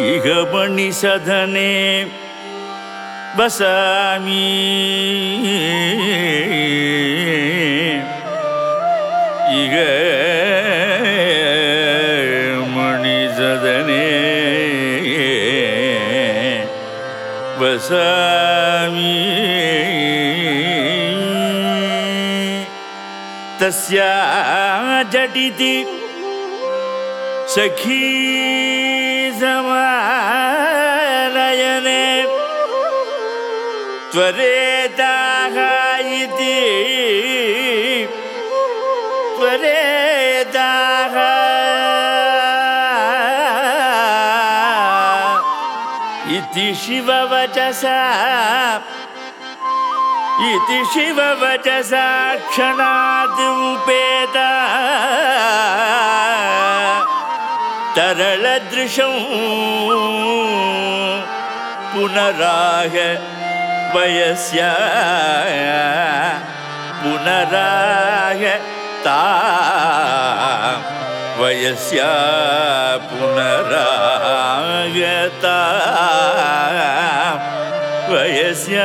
इगमणिसदने वसामि। इग मणिसदने वसामि। तस्या झटिति सखी समानयने त्वरेताः इति त्वरेताः इति शिववचसा। इति शिववचसा क्षणात् उपेता சரளதிருஷம் புனராக வயசிய புனராக தா வயசிய புனராக தா வயசிய